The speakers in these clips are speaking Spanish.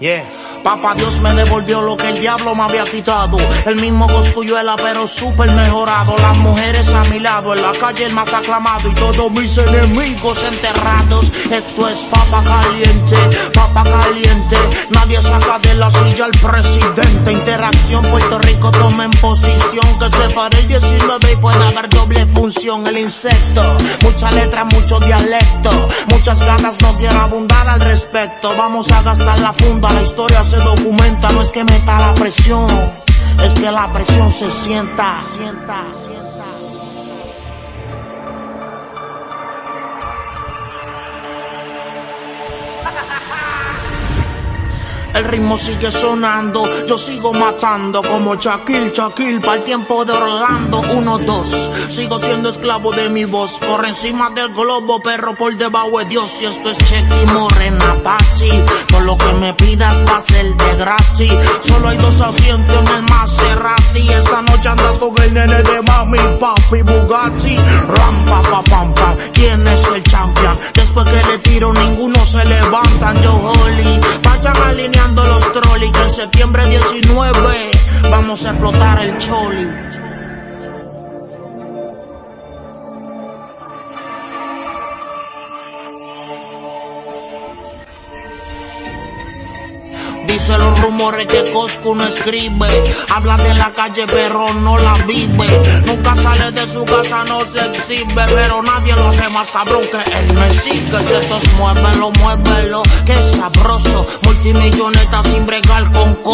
Yeah. Papá Dios me devolvió lo que el diablo me había quitado. El mismo coscuyuela, pero súper mejorado. Las mujeres a mi lado, en la calle el más aclamado. Y todos mis enemigos enterrados. Esto es papa caliente, papa caliente. Nadie saca de la silla al presidente. Interacción, Puerto Rico toma en posición. Que se pare el 19 y puede haber doble función. El insecto, mucha letra, mucho dialecto. Muchas ganas, no quiero abundar al respecto. Vamos a gastar la funda, la historia se documenta, no es que meta la presión, es que la presión se sienta. El ritmo sigue sonando, yo sigo matando como Shaquille, Shaquille, para el tiempo de Orlando. Uno, dos, sigo siendo esclavo de mi voz. Por encima del globo, perro por debajo de Dios. Y esto es Chequi Morena Pachi. Por lo que me pidas va a ser de gratis. Solo hay dos asientos en el Maserati. Esta noche andas con el nene de mami, papi, Bugatti. Rampa, pa, pam, pam. ¿Quién es el champion? Después que le tiro, ninguno se levantan. Yo, Holly, vayan alineando los septiembre 19 vamos a explotar el choli. Dice los rumores que Coscu no escribe. Habla de la calle, pero no la vive. Nunca sale de su casa, no se exhibe. Pero nadie lo hace más cabrón que él me sigue. Estos muévelo, muévelo, que sabroso. Multimilloneta sin bregar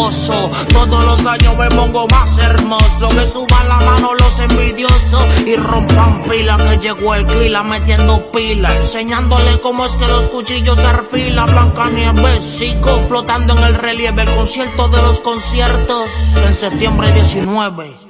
Todos los años me pongo más hermoso. Que suban la mano los envidiosos y rompan fila. Que llegó el kila metiendo pila. Enseñándole cómo es que los cuchillos arfilan. Blanca nieve, sigo flotando en el relieve, el concierto de los conciertos en septiembre 19.